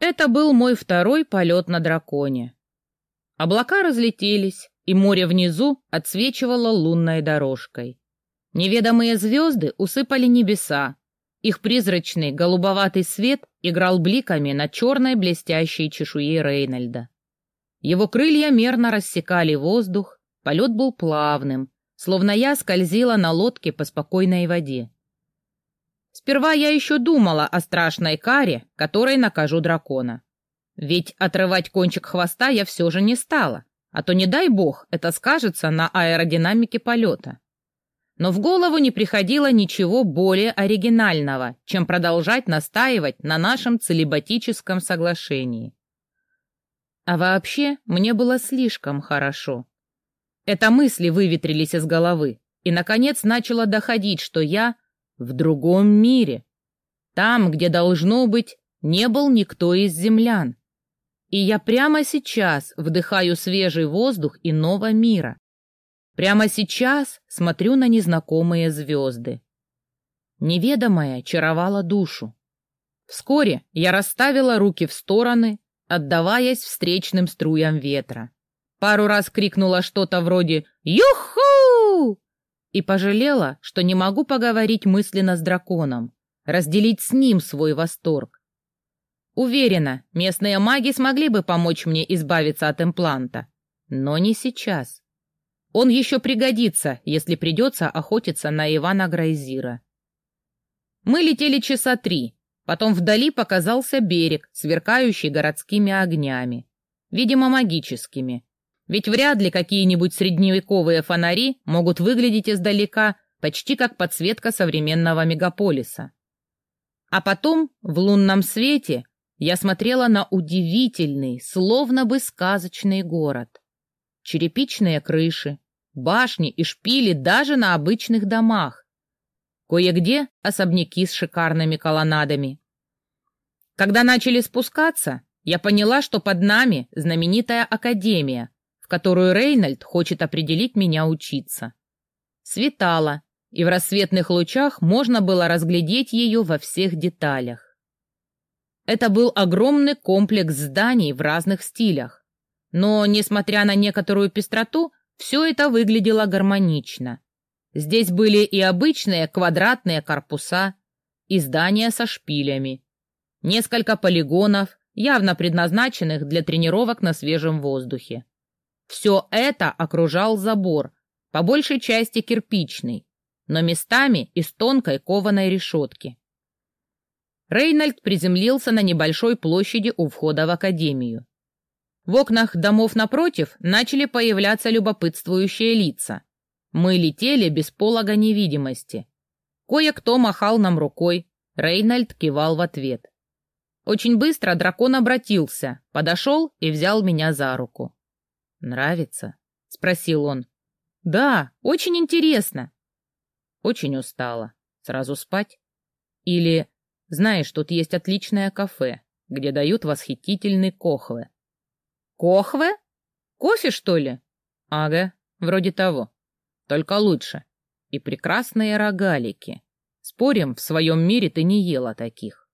Это был мой второй полет на драконе. Облака разлетелись, и море внизу отсвечивало лунной дорожкой. Неведомые звезды усыпали небеса. Их призрачный голубоватый свет играл бликами на черной блестящей чешуе Рейнольда. Его крылья мерно рассекали воздух, полет был плавным, словно я скользила на лодке по спокойной воде. Сперва я еще думала о страшной каре, которой накажу дракона. Ведь отрывать кончик хвоста я все же не стала, а то, не дай бог, это скажется на аэродинамике полета. Но в голову не приходило ничего более оригинального, чем продолжать настаивать на нашем целебатическом соглашении. А вообще, мне было слишком хорошо. Это мысли выветрились из головы, и, наконец, начало доходить, что я в другом мире. Там, где, должно быть, не был никто из землян. И я прямо сейчас вдыхаю свежий воздух иного мира. Прямо сейчас смотрю на незнакомые звезды. Неведомое чаровало душу. Вскоре я расставила руки в стороны, отдаваясь встречным струям ветра. Пару раз крикнула что-то вроде «Юху!» И пожалела, что не могу поговорить мысленно с драконом, разделить с ним свой восторг. Уверена, местные маги смогли бы помочь мне избавиться от импланта, но не сейчас. Он еще пригодится, если придется охотиться на Ивана Грайзира. Мы летели часа три, потом вдали показался берег, сверкающий городскими огнями, видимо, магическими, ведь вряд ли какие-нибудь средневековые фонари могут выглядеть издалека почти как подсветка современного мегаполиса. А потом, в лунном свете, я смотрела на удивительный, словно бы сказочный город. Черепичные крыши, башни и шпили даже на обычных домах. Кое-где особняки с шикарными колоннадами. Когда начали спускаться, я поняла, что под нами знаменитая академия, которую Рейнольд хочет определить меня учиться. Светало, и в рассветных лучах можно было разглядеть ее во всех деталях. Это был огромный комплекс зданий в разных стилях. Но, несмотря на некоторую пестроту, все это выглядело гармонично. Здесь были и обычные квадратные корпуса, и здания со шпилями, несколько полигонов, явно предназначенных для тренировок на свежем воздухе. Все это окружал забор, по большей части кирпичный, но местами из тонкой кованой решетки. Рейнольд приземлился на небольшой площади у входа в академию. В окнах домов напротив начали появляться любопытствующие лица. Мы летели без полога невидимости. Кое-кто махал нам рукой, Рейнольд кивал в ответ. Очень быстро дракон обратился, подошел и взял меня за руку. «Нравится?» — спросил он. «Да, очень интересно». «Очень устала. Сразу спать? Или, знаешь, тут есть отличное кафе, где дают восхитительный кохве». «Кохве? Кофе, что ли?» «Ага, вроде того. Только лучше. И прекрасные рогалики. Спорим, в своем мире ты не ела таких.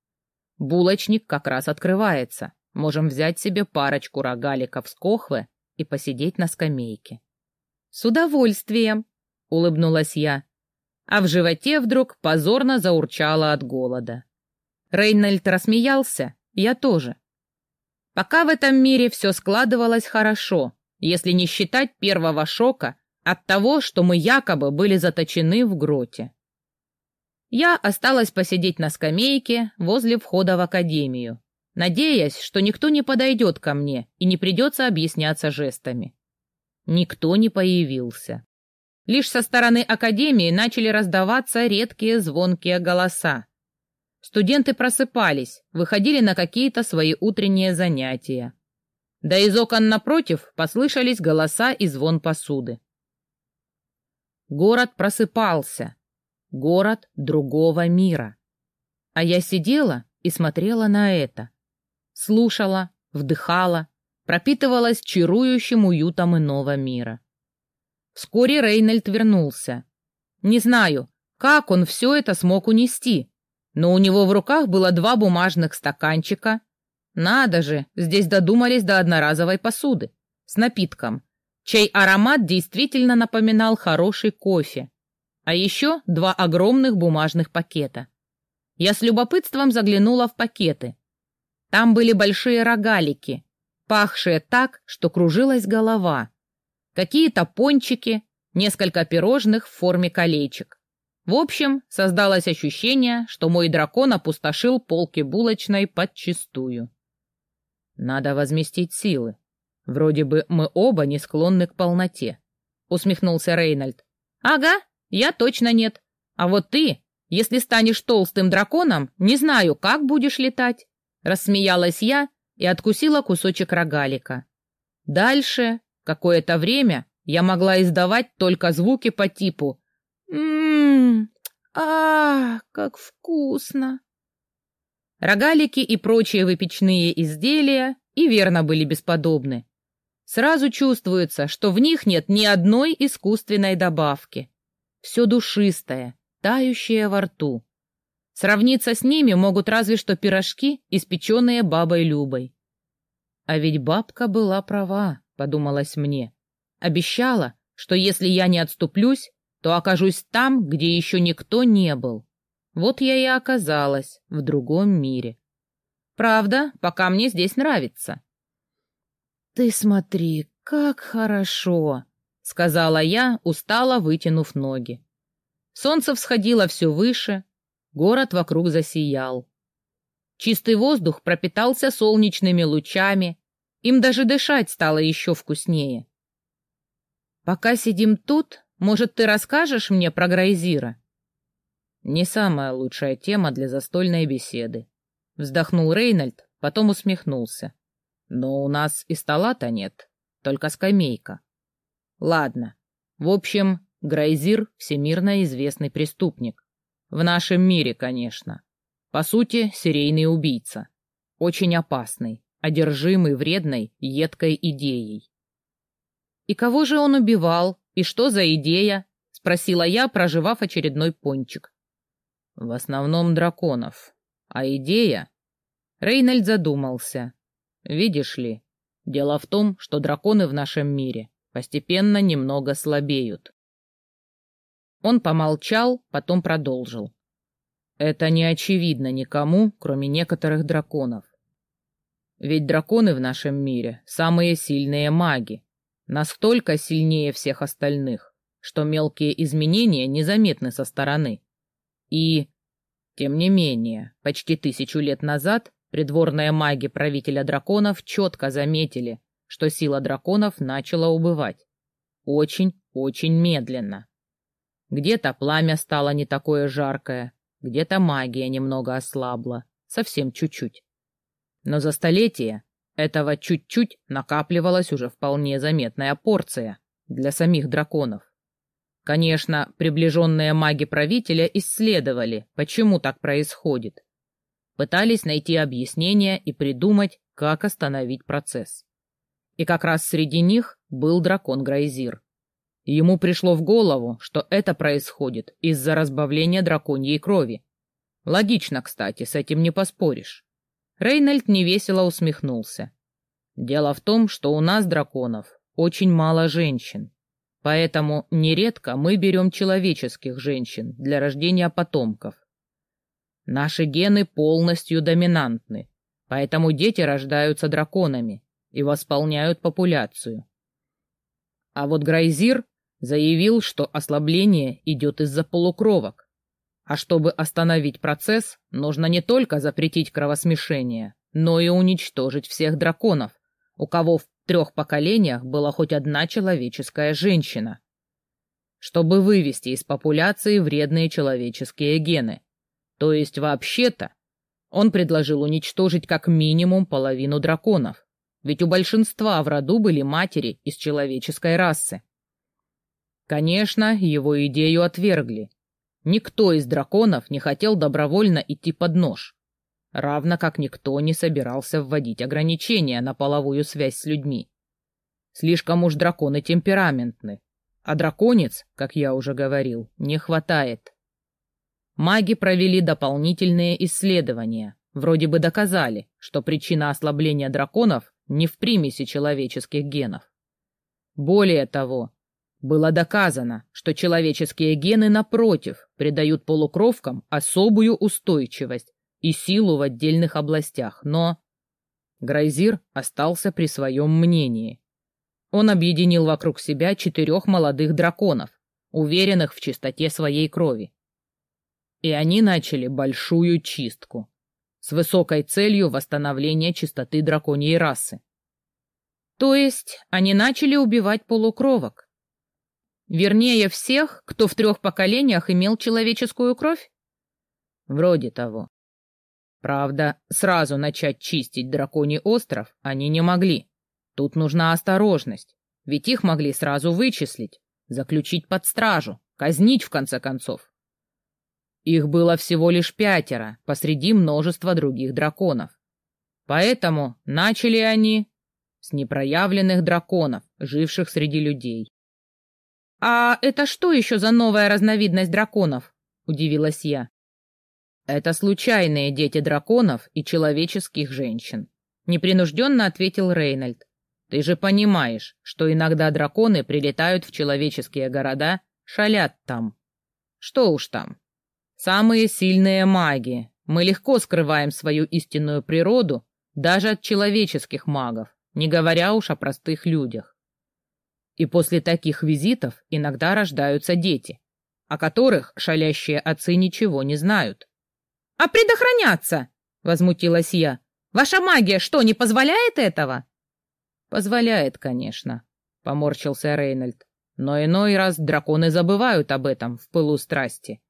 Булочник как раз открывается. Можем взять себе парочку рогаликов с кохве и посидеть на скамейке. «С удовольствием!» — улыбнулась я, а в животе вдруг позорно заурчало от голода. Рейнольд рассмеялся, я тоже. Пока в этом мире все складывалось хорошо, если не считать первого шока от того, что мы якобы были заточены в гроте. Я осталась посидеть на скамейке возле входа в академию, надеясь, что никто не подойдет ко мне и не придется объясняться жестами. Никто не появился. Лишь со стороны академии начали раздаваться редкие звонкие голоса. Студенты просыпались, выходили на какие-то свои утренние занятия. Да из окон напротив послышались голоса и звон посуды. Город просыпался. Город другого мира. А я сидела и смотрела на это слушала, вдыхала, пропитывалась чарующим уютом иного мира. Вскоре Рейнольд вернулся. Не знаю, как он все это смог унести, но у него в руках было два бумажных стаканчика, Надо же, здесь додумались до одноразовой посуды. С напитком, чей аромат действительно напоминал хороший кофе. А еще два огромных бумажных пакета. Я с любопытством заглянула в пакеты. Там были большие рогалики, пахшие так, что кружилась голова. Какие-то пончики, несколько пирожных в форме колечек. В общем, создалось ощущение, что мой дракон опустошил полки булочной подчистую. Надо возместить силы. Вроде бы мы оба не склонны к полноте, усмехнулся Рейнольд. Ага, я точно нет. А вот ты, если станешь толстым драконом, не знаю, как будешь летать. Рассмеялась я и откусила кусочек рогалика. Дальше, какое-то время, я могла издавать только звуки по типу «Ммм, а, как вкусно!» Рогалики и прочие выпечные изделия и верно были бесподобны. Сразу чувствуется, что в них нет ни одной искусственной добавки. Все душистое, тающее во рту. Сравниться с ними могут разве что пирожки, испеченные бабой Любой. А ведь бабка была права, подумалось мне. Обещала, что если я не отступлюсь, то окажусь там, где еще никто не был. Вот я и оказалась в другом мире. Правда, пока мне здесь нравится. «Ты смотри, как хорошо!» — сказала я, устало вытянув ноги. Солнце всходило все выше, город вокруг засиял. Чистый воздух пропитался солнечными лучами, им даже дышать стало еще вкуснее. «Пока сидим тут, может, ты расскажешь мне про Грайзира?» «Не самая лучшая тема для застольной беседы», — вздохнул Рейнольд, потом усмехнулся. «Но у нас и стола-то нет, только скамейка». «Ладно. В общем, Грайзир — всемирно известный преступник. В нашем мире, конечно. По сути, серийный убийца. Очень опасный, одержимый вредной, едкой идеей. «И кого же он убивал? И что за идея?» — спросила я, проживав очередной пончик. «В основном драконов. А идея?» Рейнольд задумался. «Видишь ли, дело в том, что драконы в нашем мире постепенно немного слабеют». Он помолчал, потом продолжил. «Это не очевидно никому, кроме некоторых драконов. Ведь драконы в нашем мире — самые сильные маги, Настолько сильнее всех остальных, что мелкие изменения незаметны со стороны. И, тем не менее, почти тысячу лет назад придворные маги правителя драконов четко заметили, что сила драконов начала убывать. Очень-очень медленно. Где-то пламя стало не такое жаркое, где-то магия немного ослабла, совсем чуть-чуть. Но за столетия этого чуть-чуть накапливалась уже вполне заметная порция для самих драконов. Конечно, приближенные маги правителя исследовали, почему так происходит. Пытались найти объяснение и придумать, как остановить процесс. И как раз среди них был дракон Грайзир. Ему пришло в голову, что это происходит из-за разбавления драконьей крови. Логично, кстати, с этим не поспоришь. Рейнольд невесело усмехнулся. «Дело в том, что у нас, драконов, очень мало женщин. Поэтому нередко мы берем человеческих женщин для рождения потомков. Наши гены полностью доминантны, поэтому дети рождаются драконами и восполняют популяцию. А вот Грайзир заявил, что ослабление идет из-за полукровок. А чтобы остановить процесс, нужно не только запретить кровосмешение, но и уничтожить всех драконов, у кого в трех поколениях была хоть одна человеческая женщина. Чтобы вывести из популяции вредные человеческие гены. То есть, вообще-то, он предложил уничтожить как минимум половину драконов, ведь у большинства в роду были матери из человеческой расы. Конечно, его идею отвергли, Никто из драконов не хотел добровольно идти под нож, равно как никто не собирался вводить ограничения на половую связь с людьми. Слишком уж драконы темпераментны, а драконец, как я уже говорил, не хватает. Маги провели дополнительные исследования, вроде бы доказали, что причина ослабления драконов не в примеси человеческих генов. Более того, было доказано, что человеческие гены, напротив, придают полукровкам особую устойчивость и силу в отдельных областях, но... Грайзир остался при своем мнении. Он объединил вокруг себя четырех молодых драконов, уверенных в чистоте своей крови. И они начали большую чистку с высокой целью восстановления чистоты драконьей расы. То есть они начали убивать полукровок? Вернее, всех, кто в трех поколениях имел человеческую кровь? Вроде того. Правда, сразу начать чистить драконий остров они не могли. Тут нужна осторожность, ведь их могли сразу вычислить, заключить под стражу, казнить в конце концов. Их было всего лишь пятеро посреди множества других драконов. Поэтому начали они с непроявленных драконов, живших среди людей. «А это что еще за новая разновидность драконов?» — удивилась я. «Это случайные дети драконов и человеческих женщин», — непринужденно ответил Рейнольд. «Ты же понимаешь, что иногда драконы прилетают в человеческие города, шалят там. Что уж там. Самые сильные маги. Мы легко скрываем свою истинную природу даже от человеческих магов, не говоря уж о простых людях. И после таких визитов иногда рождаются дети, о которых шалящие отцы ничего не знают. — А предохраняться? — возмутилась я. — Ваша магия что, не позволяет этого? — Позволяет, конечно, — поморщился Рейнольд. Но иной раз драконы забывают об этом в пылу страсти.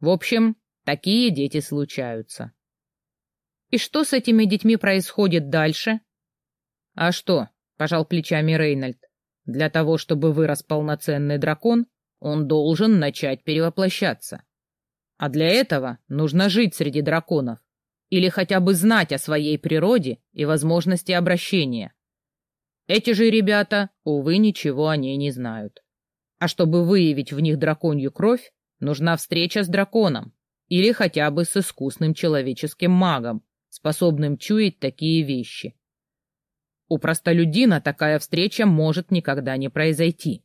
В общем, такие дети случаются. И что с этими детьми происходит дальше? А что, пожал плечами Рейнольд. Для того, чтобы вырос полноценный дракон, он должен начать перевоплощаться. А для этого нужно жить среди драконов или хотя бы знать о своей природе и возможности обращения. Эти же ребята, увы, ничего о ней не знают. А чтобы выявить в них драконью кровь, нужна встреча с драконом или хотя бы с искусным человеческим магом, способным чуять такие вещи. У простолюдина такая встреча может никогда не произойти.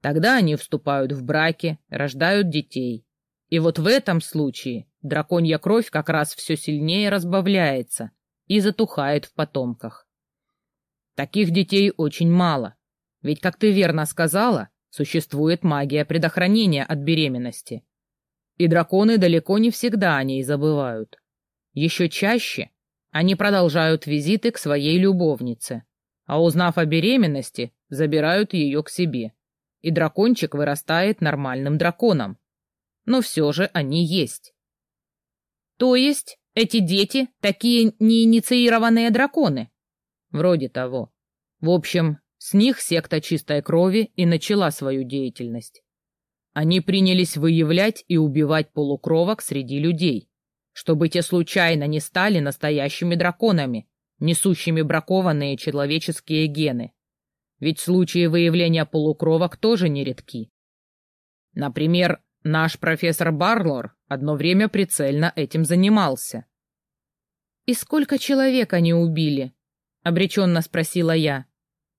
Тогда они вступают в браки, рождают детей, и вот в этом случае драконья кровь как раз все сильнее разбавляется и затухает в потомках. Таких детей очень мало, ведь, как ты верно сказала, существует магия предохранения от беременности. И драконы далеко не всегда о ней забывают. Еще чаще они продолжают визиты к своей любовнице, а узнав о беременности, забирают ее к себе. И дракончик вырастает нормальным драконом, но все же они есть. То есть эти дети такие неинициированные драконы? Вроде того. В общем, с них секта чистой крови и начала свою деятельность. Они принялись выявлять и убивать полукровок среди людей, чтобы те случайно не стали настоящими драконами, несущими бракованные человеческие гены. Ведь случаи выявления полукровок тоже нередки. Например, Наш профессор Барлор одно время прицельно этим занимался. «И сколько человек они убили?» — обреченно спросила я.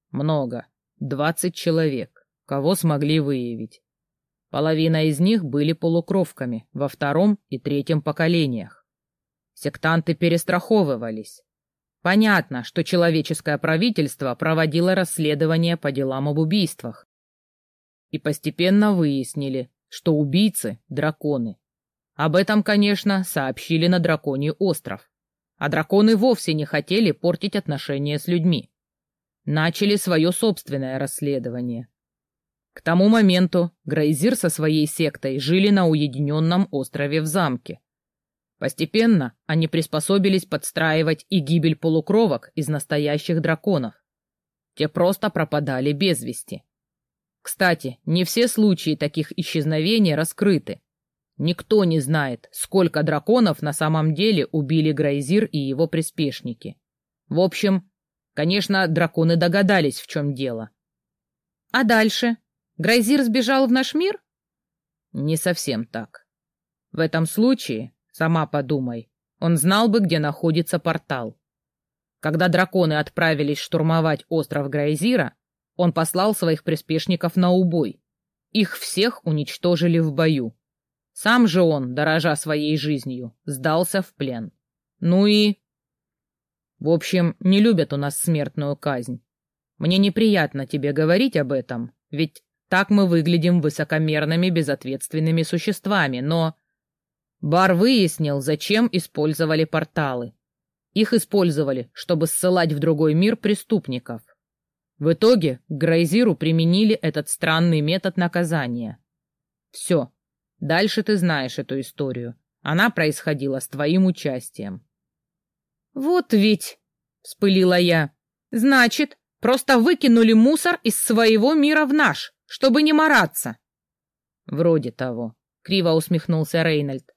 «Много. Двадцать человек. Кого смогли выявить. Половина из них были полукровками во втором и третьем поколениях. Сектанты перестраховывались. Понятно, что человеческое правительство проводило расследование по делам об убийствах. И постепенно выяснили, что убийцы — драконы. Об этом, конечно, сообщили на Драконий остров. А драконы вовсе не хотели портить отношения с людьми. Начали свое собственное расследование. К тому моменту Грейзир со своей сектой жили на уединенном острове в замке. Постепенно они приспособились подстраивать и гибель полукровок из настоящих драконов. Те просто пропадали без вести. Кстати, не все случаи таких исчезновений раскрыты. Никто не знает, сколько драконов на самом деле убили Грейзир и его приспешники. В общем, конечно, драконы догадались, в чем дело. А дальше? Грейзир сбежал в наш мир? Не совсем так. В этом случае, сама подумай, он знал бы, где находится портал. Когда драконы отправились штурмовать остров Грайзира, он послал своих приспешников на убой. Их всех уничтожили в бою. Сам же он, дорожа своей жизнью, сдался в плен. Ну и... В общем, не любят у нас смертную казнь. Мне неприятно тебе говорить об этом, ведь так мы выглядим высокомерными, безответственными существами, но... Бар выяснил, зачем использовали порталы. Их использовали, чтобы ссылать в другой мир преступников. В итоге к Грайзиру применили этот странный метод наказания. Все. Дальше ты знаешь эту историю. Она происходила с твоим участием. «Вот ведь!» — вспылила я. «Значит, просто выкинули мусор из своего мира в наш, чтобы не мараться». «Вроде того», — криво усмехнулся Рейнольд.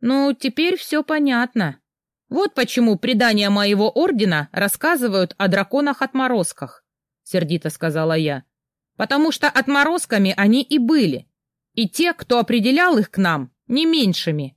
«Ну, теперь все понятно. Вот почему предания моего ордена рассказывают о драконах-отморозках», — сердито сказала я. «Потому что отморозками они и были, и те, кто определял их к нам, не меньшими».